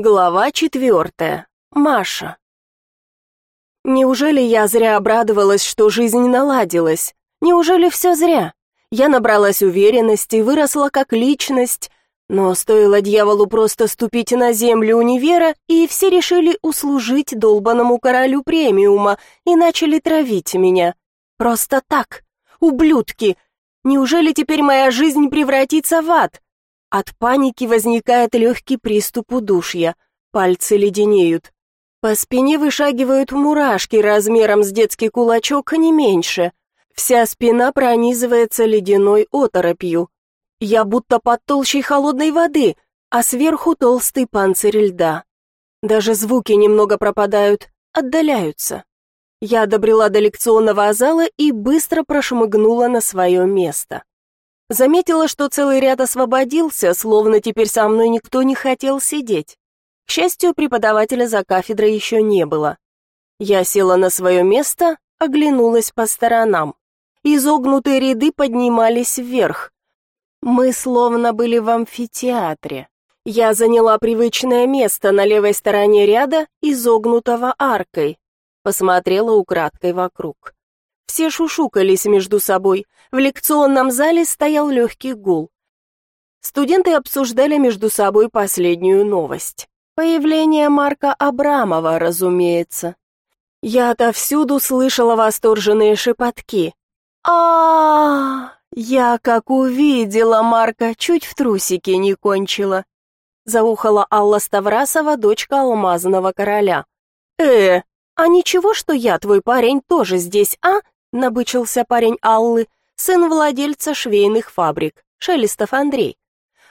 Глава четвертая. Маша. Неужели я зря обрадовалась, что жизнь наладилась? Неужели все зря? Я набралась уверенности, выросла как личность, но стоило дьяволу просто ступить на землю универа, и все решили услужить долбанному королю премиума и начали травить меня. Просто так. Ублюдки. Неужели теперь моя жизнь превратится в ад? От паники возникает легкий приступ удушья. Пальцы леденеют. По спине вышагивают мурашки размером с детский кулачок, не меньше. Вся спина пронизывается ледяной оторопью. Я будто под толщей холодной воды, а сверху толстый панцирь льда. Даже звуки немного пропадают, отдаляются. Я добрела до лекционного зала и быстро прошмыгнула на свое место. Заметила, что целый ряд освободился, словно теперь со мной никто не хотел сидеть. К счастью, преподавателя за кафедрой еще не было. Я села на свое место, оглянулась по сторонам. Изогнутые ряды поднимались вверх. Мы словно были в амфитеатре. Я заняла привычное место на левой стороне ряда, изогнутого аркой. Посмотрела украдкой вокруг. Все шушукались между собой. В лекционном зале стоял легкий гул. Студенты обсуждали между собой последнюю новость. Появление Марка Абрамова, разумеется. Я отовсюду слышала восторженные шепотки. а, Я как увидела Марка, чуть в трусики не кончила. Заухала Алла Ставрасова, дочка алмазного короля. «Э, а ничего, что я, твой парень, тоже здесь, а?» Набычился парень Аллы, сын владельца швейных фабрик, Шелестов Андрей.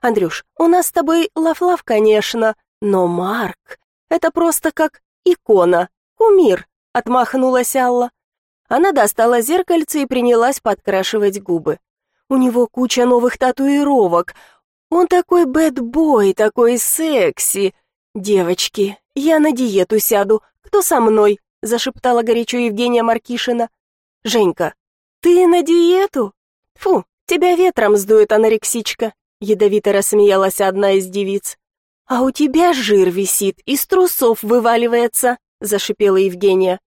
«Андрюш, у нас с тобой лав-лав, конечно, но Марк — это просто как икона, кумир», — отмахнулась Алла. Она достала зеркальце и принялась подкрашивать губы. У него куча новых татуировок. Он такой бэдбой, такой секси. Девочки, я на диету сяду. Кто со мной? зашептала горячо Евгения Маркишина. «Женька, ты на диету? Фу, тебя ветром сдует анорексичка», — ядовито рассмеялась одна из девиц. «А у тебя жир висит, из трусов вываливается», — зашипела Евгения.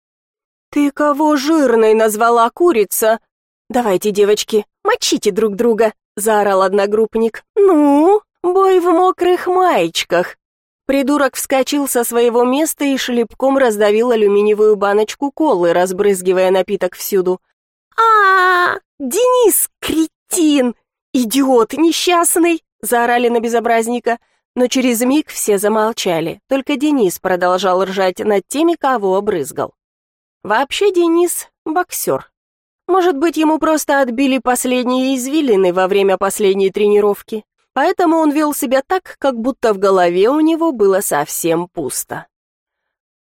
«Ты кого жирной назвала курица?» «Давайте, девочки, мочите друг друга», — заорал одногруппник. «Ну, бой в мокрых маечках». Придурок вскочил со своего места и шлепком раздавил алюминиевую баночку колы, разбрызгивая напиток всюду. а, -а, -а Денис, кретин! Идиот несчастный!» — заорали на безобразника. Но через миг все замолчали, только Денис продолжал ржать над теми, кого обрызгал. Вообще Денис — боксер. Может быть, ему просто отбили последние извилины во время последней тренировки поэтому он вел себя так, как будто в голове у него было совсем пусто.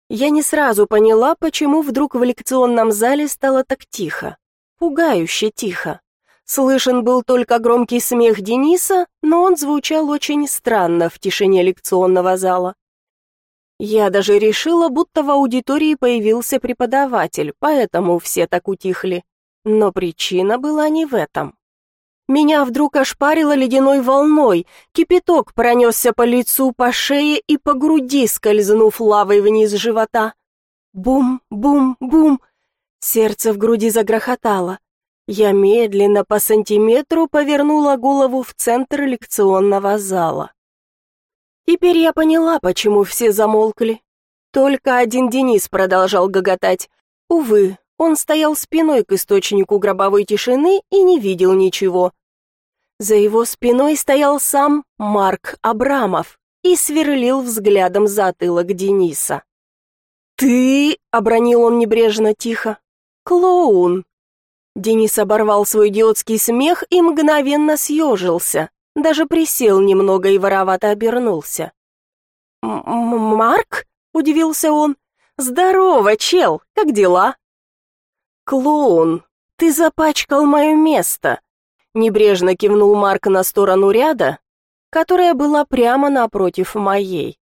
Я не сразу поняла, почему вдруг в лекционном зале стало так тихо, пугающе тихо. Слышен был только громкий смех Дениса, но он звучал очень странно в тишине лекционного зала. Я даже решила, будто в аудитории появился преподаватель, поэтому все так утихли. Но причина была не в этом. Меня вдруг ошпарило ледяной волной, кипяток пронесся по лицу, по шее и по груди, скользнув лавой вниз живота. Бум-бум-бум, сердце в груди загрохотало. Я медленно по сантиметру повернула голову в центр лекционного зала. Теперь я поняла, почему все замолкли. Только один Денис продолжал гоготать. Увы, он стоял спиной к источнику гробовой тишины и не видел ничего. За его спиной стоял сам Марк Абрамов и сверлил взглядом затылок Дениса. «Ты...» — обронил он небрежно тихо. «Клоун». Денис оборвал свой идиотский смех и мгновенно съежился, даже присел немного и воровато обернулся. «Марк?» — удивился он. «Здорово, чел, как дела?» «Клоун, ты запачкал мое место!» Небрежно кивнул Марк на сторону ряда, которая была прямо напротив моей.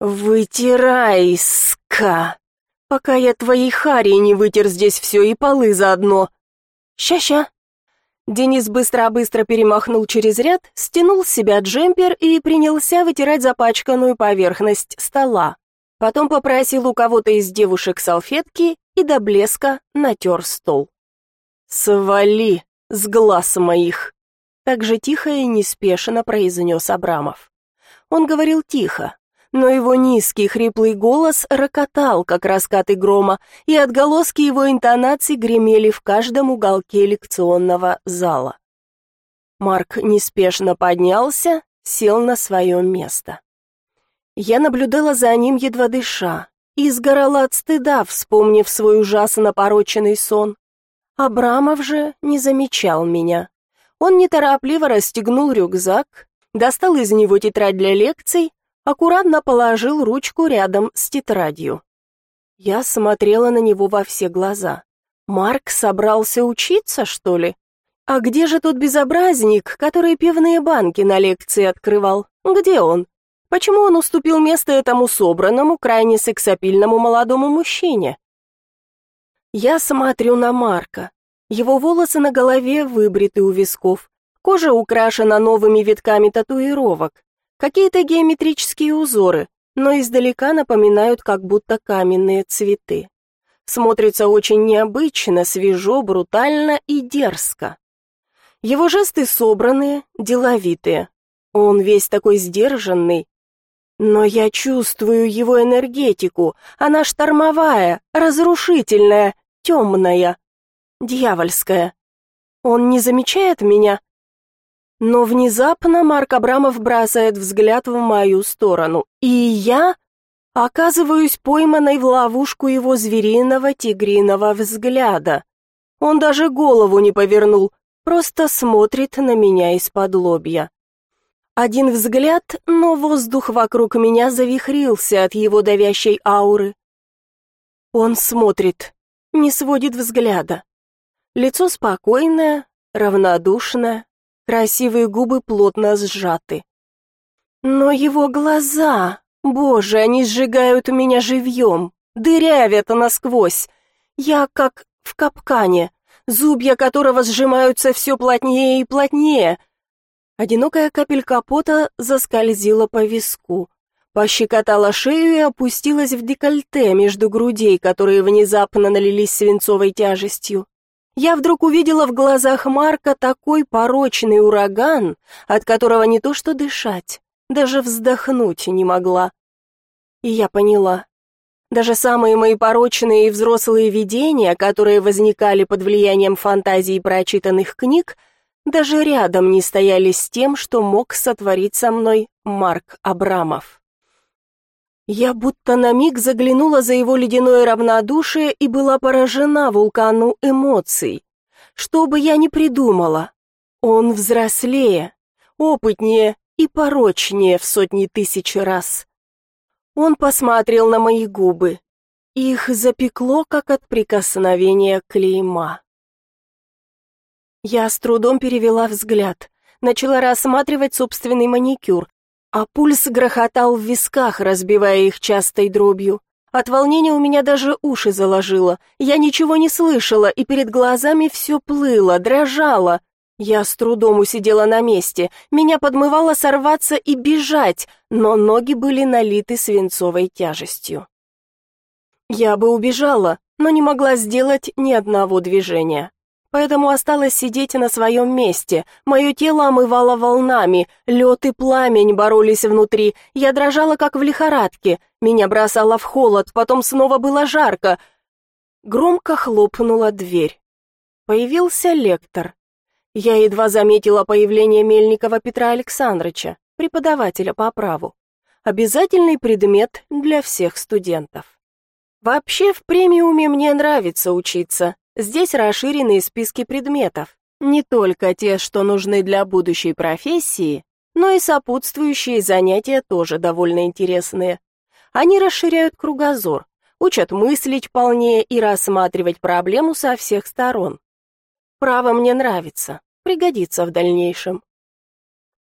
«Вытирай, ска! Пока я твоей хари не вытер здесь все и полы заодно!» «Ща-ща!» Денис быстро-быстро перемахнул через ряд, стянул с себя джемпер и принялся вытирать запачканную поверхность стола. Потом попросил у кого-то из девушек салфетки и до блеска натер стол. «Свали с глаз моих!» Так же тихо и неспешно произнес Абрамов. Он говорил тихо, но его низкий хриплый голос рокотал, как раскаты грома, и отголоски его интонаций гремели в каждом уголке лекционного зала. Марк неспешно поднялся, сел на свое место. Я наблюдала за ним, едва дыша, и сгорала от стыда, вспомнив свой ужасно пороченный сон. Абрамов же не замечал меня. Он неторопливо расстегнул рюкзак, достал из него тетрадь для лекций, аккуратно положил ручку рядом с тетрадью. Я смотрела на него во все глаза. Марк собрался учиться, что ли? А где же тот безобразник, который пивные банки на лекции открывал? Где он? Почему он уступил место этому собранному, крайне сексапильному молодому мужчине? Я смотрю на Марка. Его волосы на голове выбриты у висков, кожа украшена новыми витками татуировок. Какие-то геометрические узоры, но издалека напоминают как будто каменные цветы. Смотрится очень необычно, свежо, брутально и дерзко. Его жесты собранные, деловитые. Он весь такой сдержанный. Но я чувствую его энергетику. Она штормовая, разрушительная, темная, дьявольская. Он не замечает меня? Но внезапно Марк Абрамов бросает взгляд в мою сторону, и я оказываюсь пойманной в ловушку его звериного тигриного взгляда. Он даже голову не повернул, просто смотрит на меня из-под лобья. Один взгляд, но воздух вокруг меня завихрился от его давящей ауры. Он смотрит, не сводит взгляда. Лицо спокойное, равнодушное, Красивые губы плотно сжаты. Но его глаза, боже, они сжигают меня живьем, дырявят насквозь. Я как в капкане, зубья которого сжимаются все плотнее и плотнее. Одинокая капелька пота заскользила по виску, пощекотала шею и опустилась в декольте между грудей, которые внезапно налились свинцовой тяжестью я вдруг увидела в глазах Марка такой порочный ураган, от которого не то что дышать, даже вздохнуть не могла. И я поняла. Даже самые мои порочные и взрослые видения, которые возникали под влиянием фантазий прочитанных книг, даже рядом не стояли с тем, что мог сотворить со мной Марк Абрамов. Я будто на миг заглянула за его ледяное равнодушие и была поражена вулкану эмоций. Что бы я ни придумала, он взрослее, опытнее и порочнее в сотни тысяч раз. Он посмотрел на мои губы. Их запекло, как от прикосновения клейма. Я с трудом перевела взгляд, начала рассматривать собственный маникюр, а пульс грохотал в висках, разбивая их частой дробью. От волнения у меня даже уши заложило. Я ничего не слышала, и перед глазами все плыло, дрожало. Я с трудом усидела на месте. Меня подмывало сорваться и бежать, но ноги были налиты свинцовой тяжестью. Я бы убежала, но не могла сделать ни одного движения поэтому осталось сидеть на своем месте. Мое тело омывало волнами, лед и пламень боролись внутри. Я дрожала, как в лихорадке. Меня бросало в холод, потом снова было жарко. Громко хлопнула дверь. Появился лектор. Я едва заметила появление Мельникова Петра Александровича, преподавателя по праву. Обязательный предмет для всех студентов. Вообще в премиуме мне нравится учиться, Здесь расширенные списки предметов, не только те, что нужны для будущей профессии, но и сопутствующие занятия тоже довольно интересные. Они расширяют кругозор, учат мыслить полнее и рассматривать проблему со всех сторон. Право мне нравится, пригодится в дальнейшем.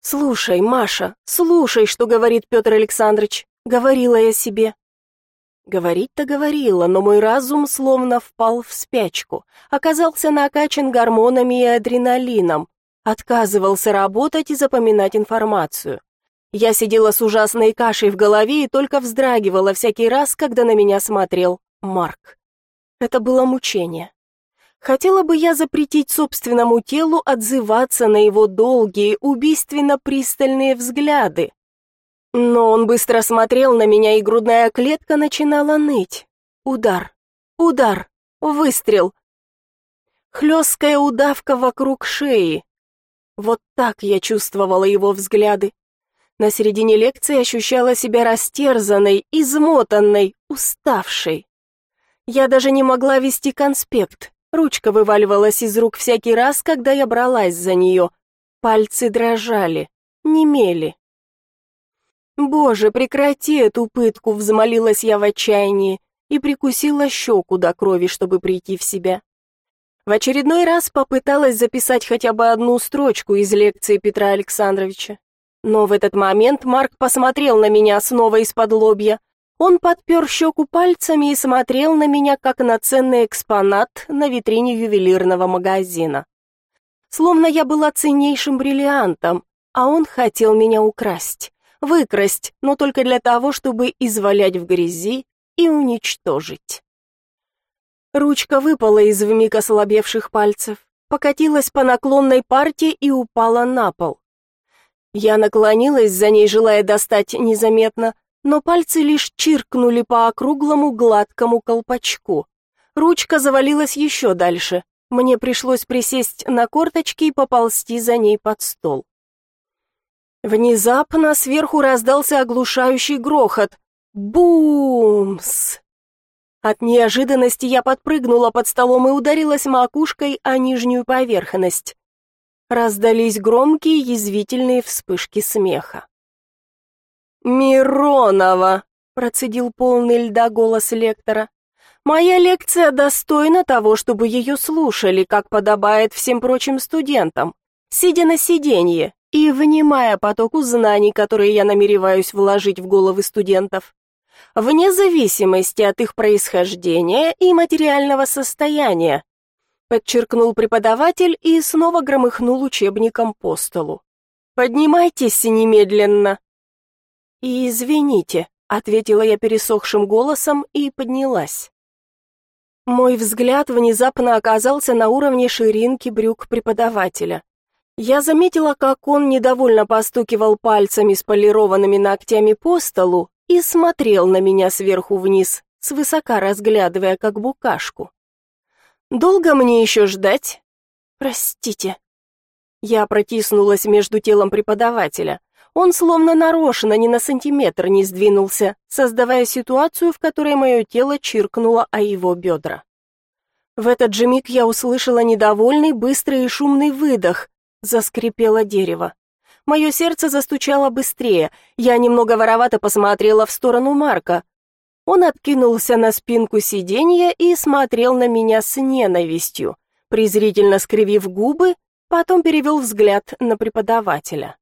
«Слушай, Маша, слушай, что говорит Петр Александрович», — говорила я себе. Говорить-то говорила, но мой разум словно впал в спячку, оказался накачан гормонами и адреналином, отказывался работать и запоминать информацию. Я сидела с ужасной кашей в голове и только вздрагивала всякий раз, когда на меня смотрел Марк. Это было мучение. Хотела бы я запретить собственному телу отзываться на его долгие, убийственно пристальные взгляды. Но он быстро смотрел на меня, и грудная клетка начинала ныть. Удар, удар, выстрел. Хлесткая удавка вокруг шеи. Вот так я чувствовала его взгляды. На середине лекции ощущала себя растерзанной, измотанной, уставшей. Я даже не могла вести конспект. Ручка вываливалась из рук всякий раз, когда я бралась за нее. Пальцы дрожали, немели. «Боже, прекрати эту пытку!» — взмолилась я в отчаянии и прикусила щеку до крови, чтобы прийти в себя. В очередной раз попыталась записать хотя бы одну строчку из лекции Петра Александровича. Но в этот момент Марк посмотрел на меня снова из-под лобья. Он подпер щеку пальцами и смотрел на меня, как на ценный экспонат на витрине ювелирного магазина. Словно я была ценнейшим бриллиантом, а он хотел меня украсть выкрасть, но только для того, чтобы извалять в грязи и уничтожить. Ручка выпала из вмиг ослабевших пальцев, покатилась по наклонной парте и упала на пол. Я наклонилась за ней, желая достать незаметно, но пальцы лишь чиркнули по округлому гладкому колпачку. Ручка завалилась еще дальше. Мне пришлось присесть на корточки и поползти за ней под стол. Внезапно сверху раздался оглушающий грохот. Бумс! От неожиданности я подпрыгнула под столом и ударилась макушкой о нижнюю поверхность. Раздались громкие язвительные вспышки смеха. «Миронова!» — процедил полный льда голос лектора. «Моя лекция достойна того, чтобы ее слушали, как подобает всем прочим студентам, сидя на сиденье, и внимая потоку знаний, которые я намереваюсь вложить в головы студентов, вне зависимости от их происхождения и материального состояния, подчеркнул преподаватель и снова громыхнул учебником по столу. Поднимайтесь немедленно. И извините, ответила я пересохшим голосом и поднялась. Мой взгляд внезапно оказался на уровне ширинки брюк преподавателя. Я заметила, как он недовольно постукивал пальцами с полированными ногтями по столу и смотрел на меня сверху вниз, свысока разглядывая как букашку. «Долго мне еще ждать?» «Простите». Я протиснулась между телом преподавателя. Он словно нарочно ни на сантиметр не сдвинулся, создавая ситуацию, в которой мое тело чиркнуло о его бедра. В этот же миг я услышала недовольный, быстрый и шумный выдох, Заскрипело дерево. Мое сердце застучало быстрее. Я немного воровато посмотрела в сторону Марка. Он откинулся на спинку сиденья и смотрел на меня с ненавистью, презрительно скривив губы, потом перевел взгляд на преподавателя.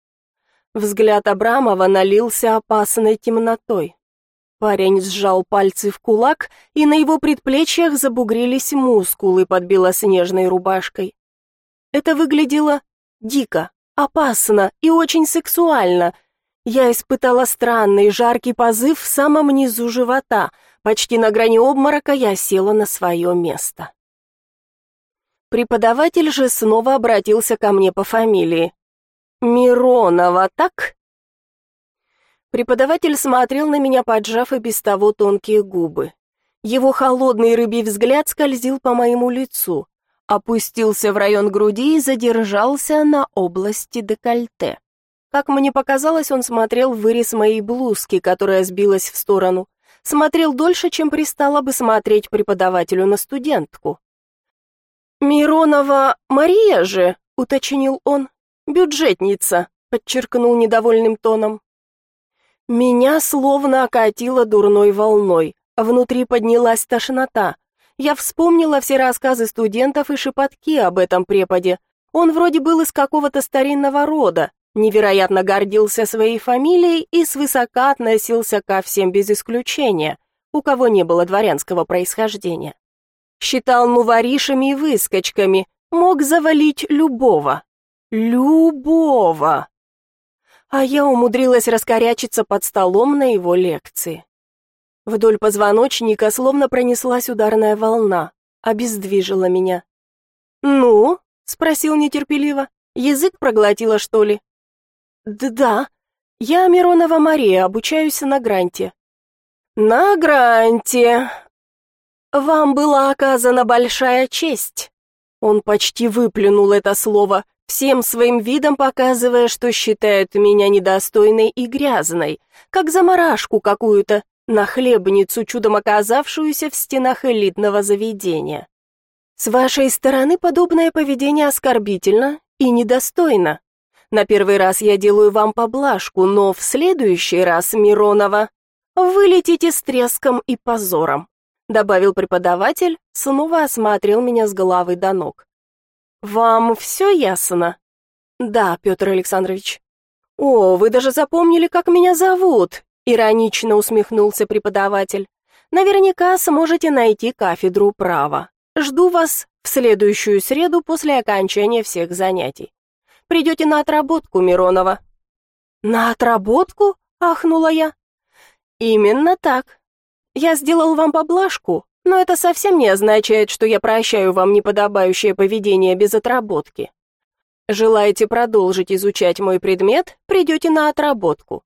Взгляд Абрамова налился опасной темнотой. Парень сжал пальцы в кулак, и на его предплечьях забугрились мускулы под белоснежной рубашкой. Это выглядело дико, опасно и очень сексуально. Я испытала странный жаркий позыв в самом низу живота. Почти на грани обморока я села на свое место. Преподаватель же снова обратился ко мне по фамилии. «Миронова, так?» Преподаватель смотрел на меня, поджав и без того тонкие губы. Его холодный рыбий взгляд скользил по моему лицу опустился в район груди и задержался на области декольте. Как мне показалось, он смотрел вырез моей блузки, которая сбилась в сторону. Смотрел дольше, чем пристало бы смотреть преподавателю на студентку. «Миронова Мария же», — уточнил он, — «бюджетница», — подчеркнул недовольным тоном. Меня словно окатило дурной волной, внутри поднялась тошнота. Я вспомнила все рассказы студентов и шепотки об этом преподе. Он вроде был из какого-то старинного рода, невероятно гордился своей фамилией и свысока относился ко всем без исключения. у кого не было дворянского происхождения. Считал нуворишами и выскочками, мог завалить любого. Любого. А я умудрилась раскорячиться под столом на его лекции. Вдоль позвоночника словно пронеслась ударная волна, обездвижила меня. «Ну?» — спросил нетерпеливо. «Язык проглотила, что ли?» «Да-да. Я Миронова Мария, обучаюсь на гранте». «На гранте. Вам была оказана большая честь». Он почти выплюнул это слово, всем своим видом показывая, что считает меня недостойной и грязной, как заморашку какую-то, на хлебницу, чудом оказавшуюся в стенах элитного заведения. С вашей стороны подобное поведение оскорбительно и недостойно. На первый раз я делаю вам поблажку, но в следующий раз, Миронова, вы летите с треском и позором, добавил преподаватель, снова осмотрел меня с головы до ног. Вам все ясно? Да, Петр Александрович. О, вы даже запомнили, как меня зовут, иронично усмехнулся преподаватель. Наверняка сможете найти кафедру права. Жду вас в следующую среду после окончания всех занятий. Придете на отработку, Миронова». «На отработку?» — ахнула я. «Именно так. Я сделал вам поблажку, но это совсем не означает, что я прощаю вам неподобающее поведение без отработки. Желаете продолжить изучать мой предмет, придете на отработку.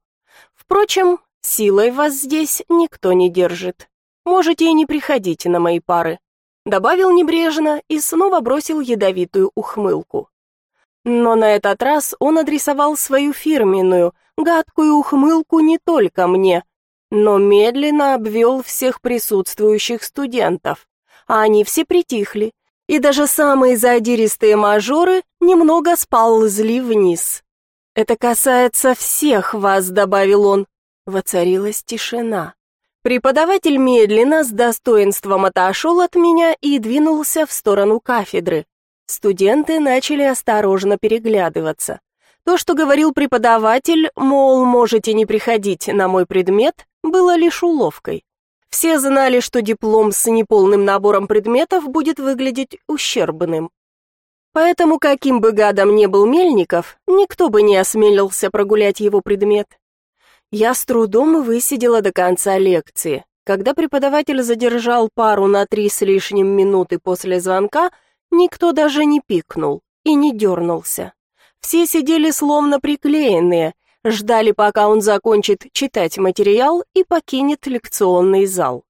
Впрочем, силой вас здесь никто не держит. Можете и не приходить на мои пары добавил небрежно и снова бросил ядовитую ухмылку. Но на этот раз он адресовал свою фирменную, гадкую ухмылку не только мне, но медленно обвел всех присутствующих студентов, а они все притихли, и даже самые задиристые мажоры немного сползли вниз. «Это касается всех вас», — добавил он. Воцарилась тишина. Преподаватель медленно, с достоинством отошел от меня и двинулся в сторону кафедры. Студенты начали осторожно переглядываться. То, что говорил преподаватель, мол, можете не приходить на мой предмет, было лишь уловкой. Все знали, что диплом с неполным набором предметов будет выглядеть ущербным. Поэтому, каким бы гадом ни был Мельников, никто бы не осмелился прогулять его предмет. Я с трудом высидела до конца лекции. Когда преподаватель задержал пару на три с лишним минуты после звонка, никто даже не пикнул и не дернулся. Все сидели словно приклеенные, ждали, пока он закончит читать материал и покинет лекционный зал.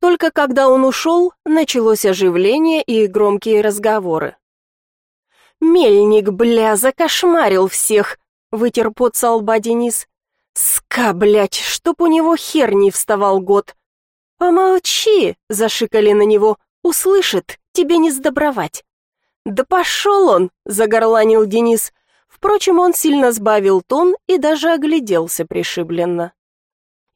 Только когда он ушел, началось оживление и громкие разговоры. «Мельник, бля, закошмарил всех!» — вытер пот со лба Денис. Ска, блядь, чтоб у него хер не вставал год. Помолчи, зашикали на него. Услышит, тебе не сдобровать. Да пошел он, загорланил Денис. Впрочем, он сильно сбавил тон и даже огляделся пришибленно.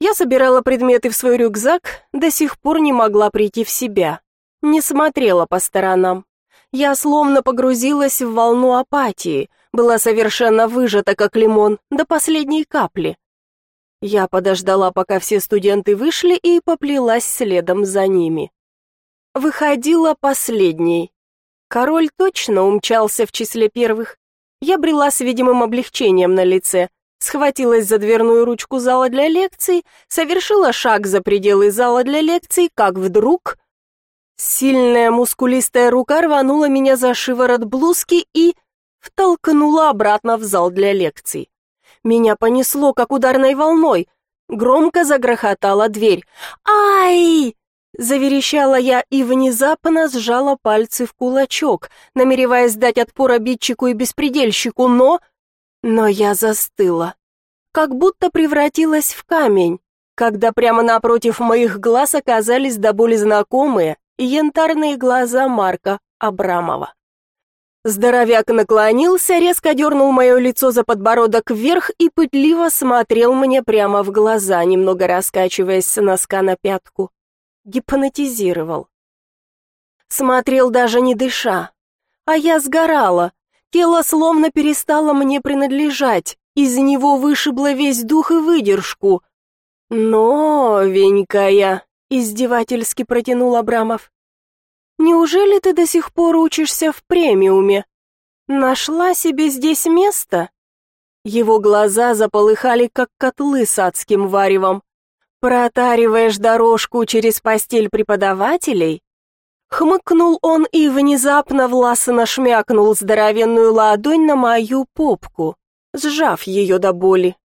Я собирала предметы в свой рюкзак, до сих пор не могла прийти в себя. Не смотрела по сторонам. Я словно погрузилась в волну апатии, была совершенно выжата, как лимон, до последней капли. Я подождала, пока все студенты вышли, и поплелась следом за ними. Выходила последней. Король точно умчался в числе первых. Я брела с видимым облегчением на лице, схватилась за дверную ручку зала для лекций, совершила шаг за пределы зала для лекций, как вдруг... Сильная мускулистая рука рванула меня за шиворот блузки и втолкнула обратно в зал для лекций. Меня понесло, как ударной волной. Громко загрохотала дверь. «Ай!» Заверещала я и внезапно сжала пальцы в кулачок, намереваясь дать отпор обидчику и беспредельщику, но... Но я застыла. Как будто превратилась в камень, когда прямо напротив моих глаз оказались до боли знакомые янтарные глаза Марка Абрамова. Здоровяк наклонился, резко дернул мое лицо за подбородок вверх и пытливо смотрел мне прямо в глаза, немного раскачиваясь с носка на пятку. Гипнотизировал. Смотрел даже не дыша. А я сгорала. Тело словно перестало мне принадлежать. Из него вышибло весь дух и выдержку. «Новенькая!» издевательски протянул Абрамов. Неужели ты до сих пор учишься в премиуме? Нашла себе здесь место? Его глаза заполыхали, как котлы с адским варевом. Протариваешь дорожку через постель преподавателей? Хмыкнул он и внезапно властно шмякнул здоровенную ладонь на мою попку, сжав ее до боли.